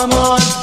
come on.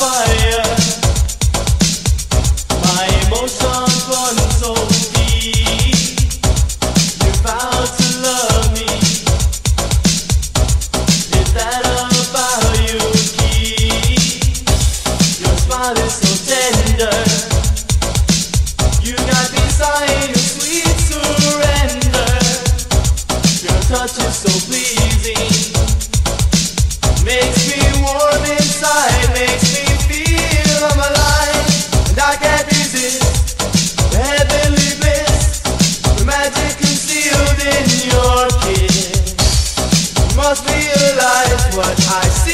Thank